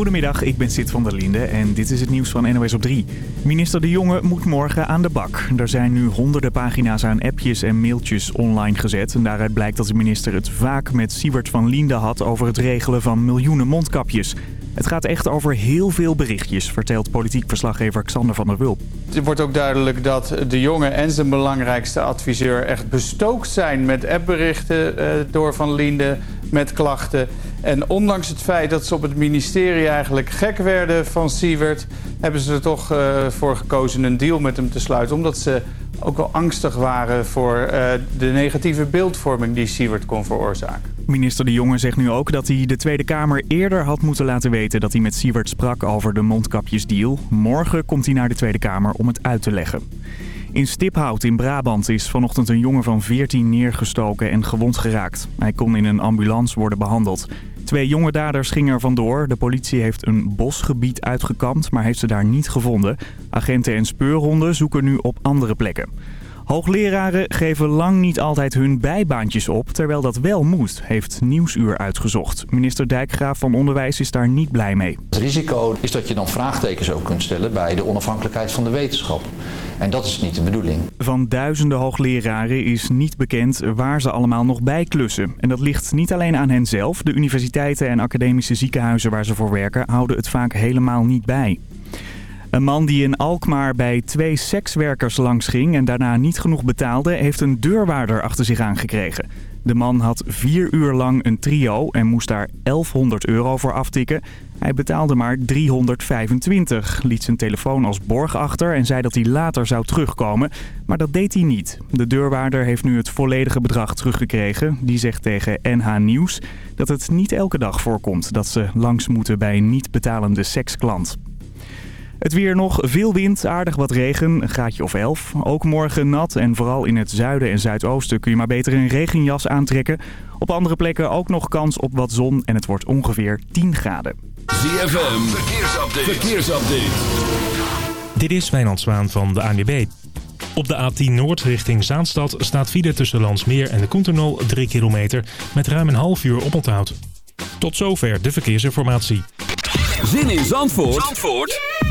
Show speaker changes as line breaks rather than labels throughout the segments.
Goedemiddag, ik ben Sid van der Linde en dit is het nieuws van NOS op 3. Minister De Jonge moet morgen aan de bak. Er zijn nu honderden pagina's aan appjes en mailtjes online gezet. En daaruit blijkt dat de minister het vaak met Siebert van Linde had over het regelen van miljoenen mondkapjes. Het gaat echt over heel veel berichtjes, vertelt politiek verslaggever Xander van der Wulp.
Het wordt ook duidelijk dat de jongen en zijn belangrijkste adviseur echt bestookt zijn met appberichten uh, door Van Linde met klachten. En ondanks het feit dat ze op het ministerie eigenlijk gek werden van Siewert... hebben ze er toch uh, voor gekozen een deal met hem te sluiten. Omdat ze ook wel angstig waren voor uh, de negatieve beeldvorming die Siewert kon veroorzaken.
Minister De Jonge zegt nu ook dat hij de Tweede Kamer eerder had moeten laten weten... dat hij met Siewert sprak over de mondkapjesdeal. Morgen komt hij naar de Tweede Kamer om het uit te leggen. In Stiphout in Brabant is vanochtend een jongen van 14 neergestoken en gewond geraakt. Hij kon in een ambulance worden behandeld. Twee jonge daders gingen er vandoor. De politie heeft een bosgebied uitgekampt, maar heeft ze daar niet gevonden. Agenten en speurhonden zoeken nu op andere plekken. Hoogleraren geven lang niet altijd hun bijbaantjes op, terwijl dat wel moet, heeft Nieuwsuur uitgezocht. Minister Dijkgraaf van Onderwijs is daar niet blij mee.
Het risico is dat je dan vraagtekens ook kunt stellen bij de onafhankelijkheid van de wetenschap. En dat is niet de bedoeling.
Van duizenden hoogleraren is niet bekend waar ze allemaal nog bij klussen. En dat ligt niet alleen aan hen zelf. De universiteiten en academische ziekenhuizen waar ze voor werken houden het vaak helemaal niet bij. Een man die in Alkmaar bij twee sekswerkers langs ging en daarna niet genoeg betaalde, heeft een deurwaarder achter zich aangekregen. De man had vier uur lang een trio en moest daar 1100 euro voor aftikken. Hij betaalde maar 325, liet zijn telefoon als borg achter en zei dat hij later zou terugkomen. Maar dat deed hij niet. De deurwaarder heeft nu het volledige bedrag teruggekregen. Die zegt tegen NH Nieuws dat het niet elke dag voorkomt dat ze langs moeten bij een niet betalende seksklant. Het weer nog, veel wind, aardig wat regen, een graadje of 11. Ook morgen nat en vooral in het zuiden en zuidoosten kun je maar beter een regenjas aantrekken. Op andere plekken ook nog kans op wat zon en het wordt ongeveer 10 graden.
ZFM, verkeersupdate. verkeersupdate.
Dit is Wijnand Zwaan van de ANWB. Op de A10 Noord richting Zaanstad staat file tussen Landsmeer en de Koentenol 3 kilometer met ruim een half uur oponthoud. Tot zover de verkeersinformatie.
Zin in Zandvoort, Zandvoort?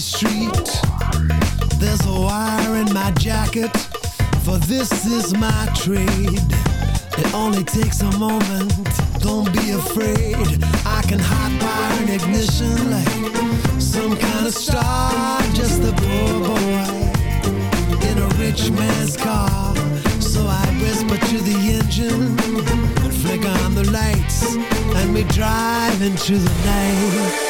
street. There's a wire in my jacket, for this is my trade. It only takes a moment, don't be afraid. I can hot wire an ignition like some kind of star, just a poor boy in a rich man's car. So I whisper to the engine and flick on the lights, and we drive into the night.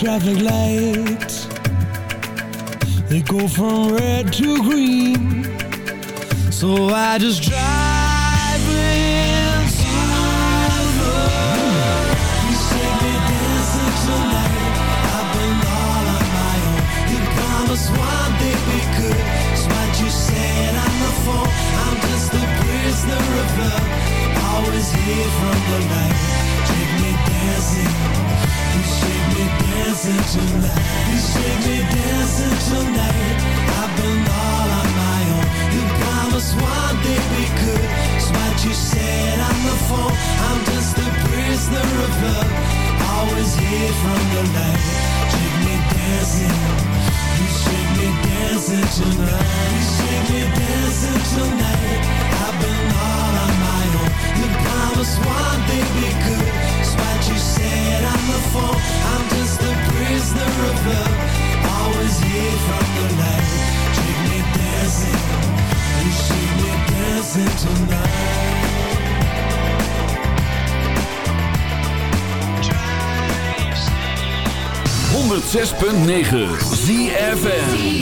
Traffic light. They go from red to green. So I just drive dancing. Tonight. You shake me dancing You should be dancing tonight. You should be dancing tonight. I've been all on my own. You promised one day we could. It's what you said on the phone. I'm just a prisoner of love. Always here from the light. Take me dancing. You shake me dancing tonight. You shake me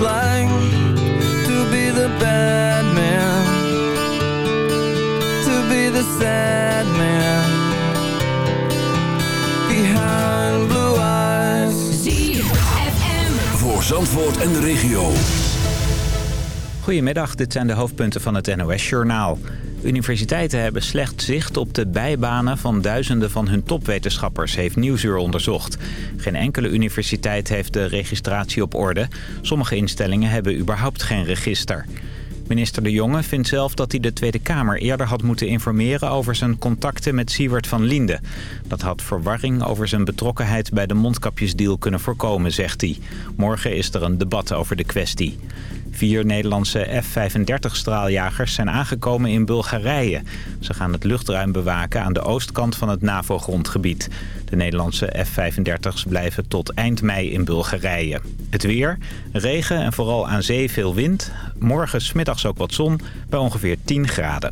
like to be the bad man, to be the sad man behind blue eyes.
ZFM.
Voor Zandvoort en de regio.
Goedemiddag, dit zijn de hoofdpunten van het NOS-journaal. Universiteiten hebben slecht zicht op de bijbanen van duizenden van hun topwetenschappers, heeft Nieuwsuur onderzocht. Geen enkele universiteit heeft de registratie op orde. Sommige instellingen hebben überhaupt geen register. Minister De Jonge vindt zelf dat hij de Tweede Kamer eerder had moeten informeren over zijn contacten met Siewert van Linde. Dat had verwarring over zijn betrokkenheid bij de mondkapjesdeal kunnen voorkomen, zegt hij. Morgen is er een debat over de kwestie. Vier Nederlandse F-35-straaljagers zijn aangekomen in Bulgarije. Ze gaan het luchtruim bewaken aan de oostkant van het NAVO-grondgebied. De Nederlandse F-35's blijven tot eind mei in Bulgarije. Het weer, regen en vooral aan zee veel wind. Morgen smiddags ook wat zon bij ongeveer 10 graden.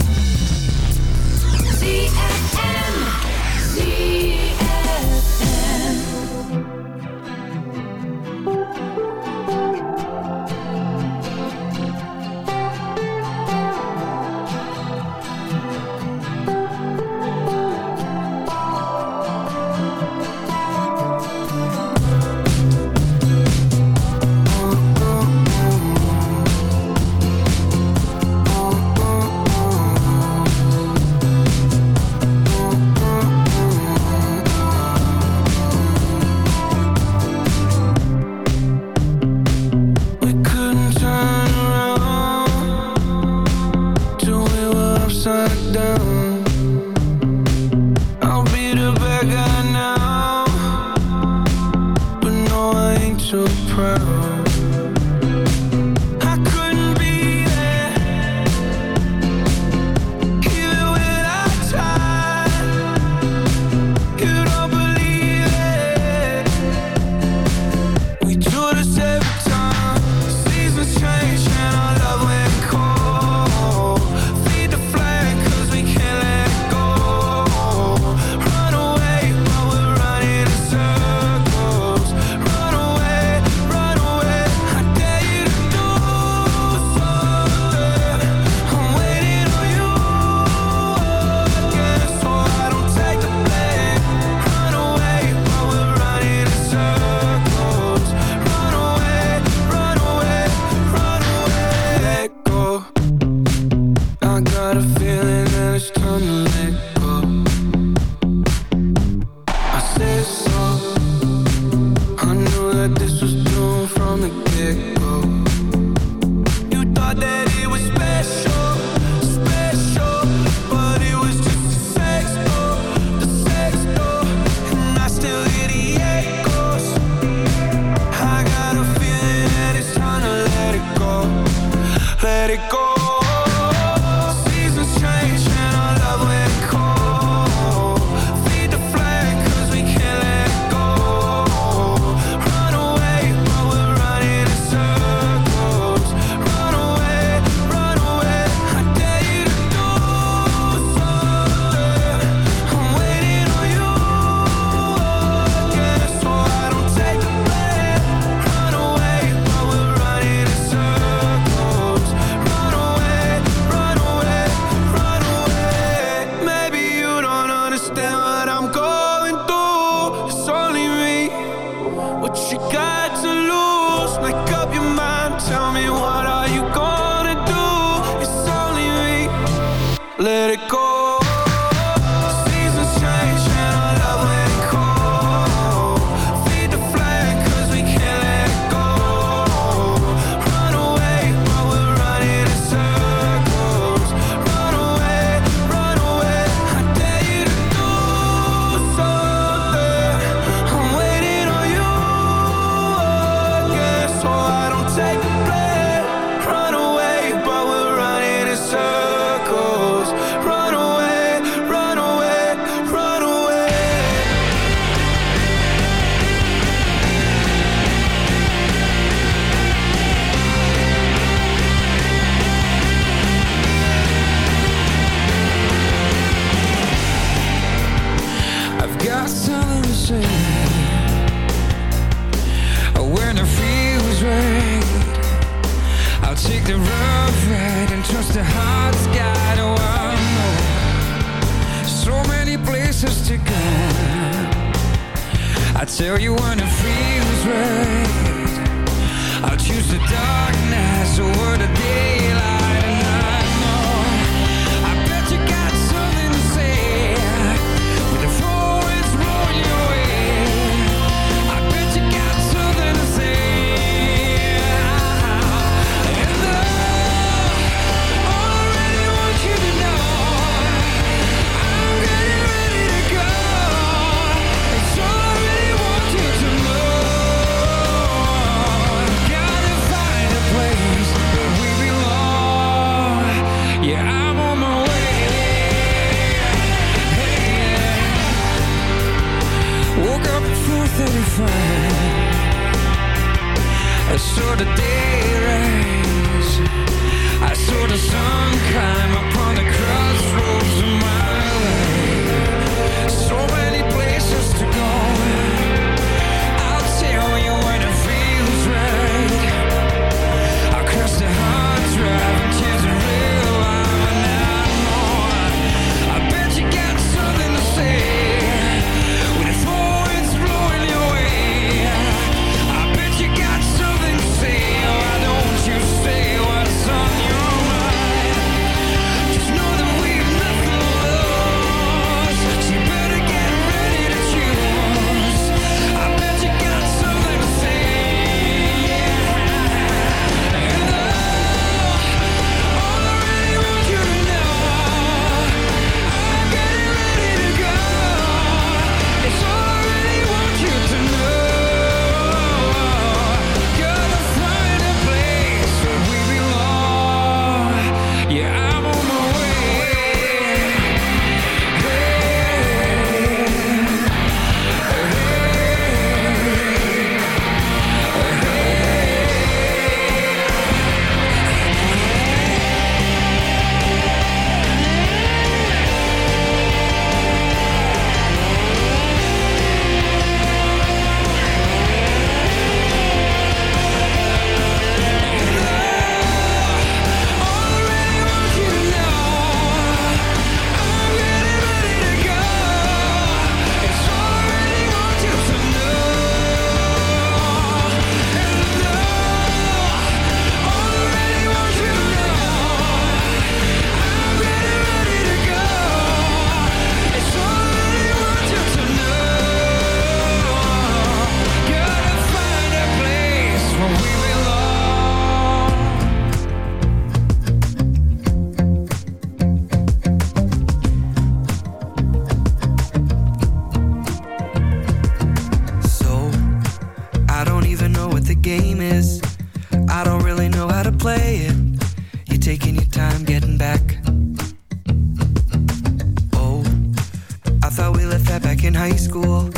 Back in high school.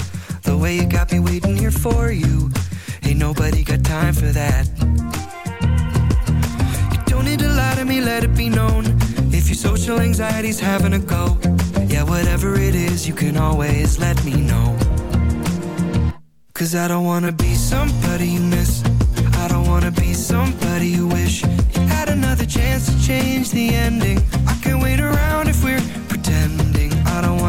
The way you got me waiting here for you. Ain't nobody got time for that. You don't need to lie to me, let it be known. If your social anxiety's having a go, yeah, whatever it is, you can always let me know. Cause I don't wanna be somebody you miss. I don't wanna be somebody you wish you had another chance to change the ending. I can't wait around if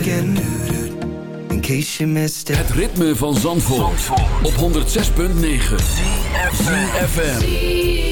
again In case you missed it.
Het ritme van Zandvoort, Zandvoort. op 106.9
CFM.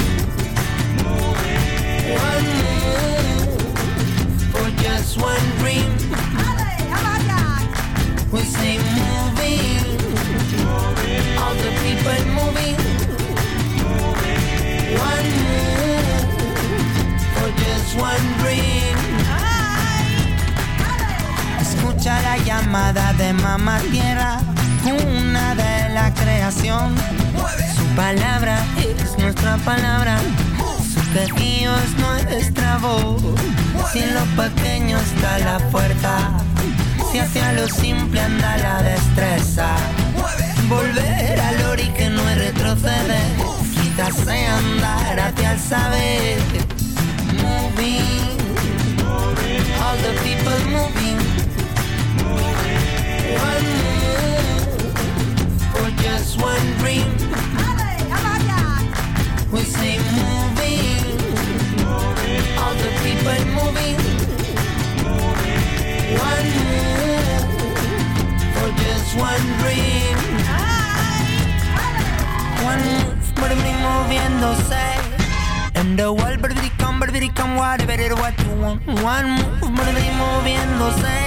Palabra es nuestra palabra. Su quejío es nuestra voz. Si en lo pequeño está la fuerza, si hacia lo simple anda la destreza. Volver al ori que no es retroceder, quizás sea andar hacia el saber. Moving, all the people moving. One move for just one dream. We say moving, all the people moving. One move for just one dream. One move, baby, moviéndose. And the world, baby, come, baby, come, whatever it what you want. One move, baby, moviéndose.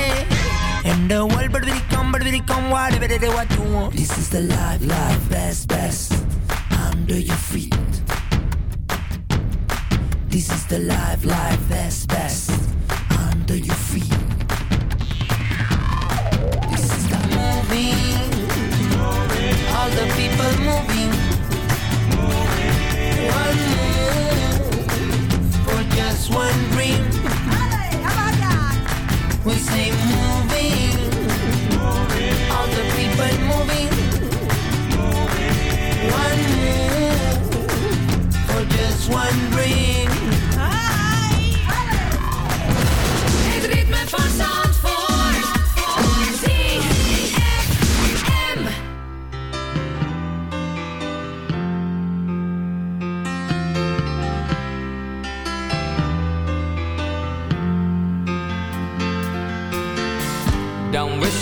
And the world, baby, come, baby, come, whatever it what you want.
This is the life, life, best, best. Under your feet. This is the life, life, best, best. Under your feet. This is the
moving, all the people moving. One move for just one dream. We say moving, all the people moving. One move for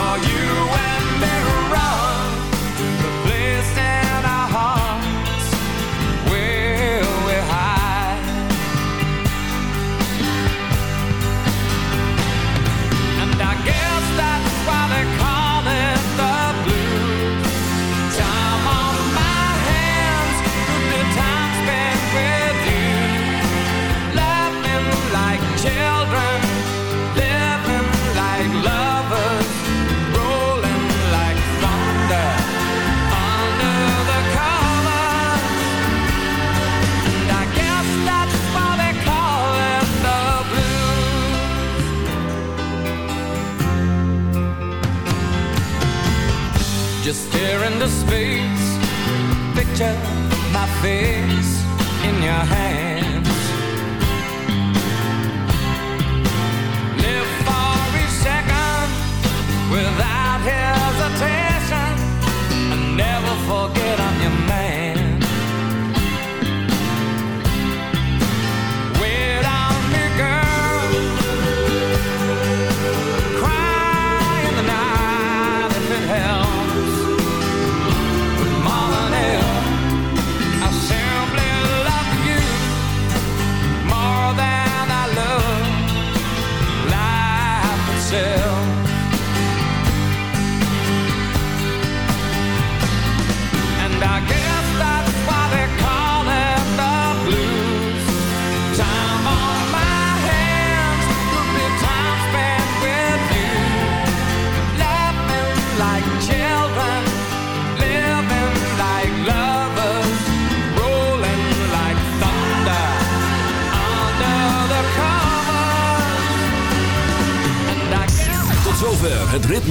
Are you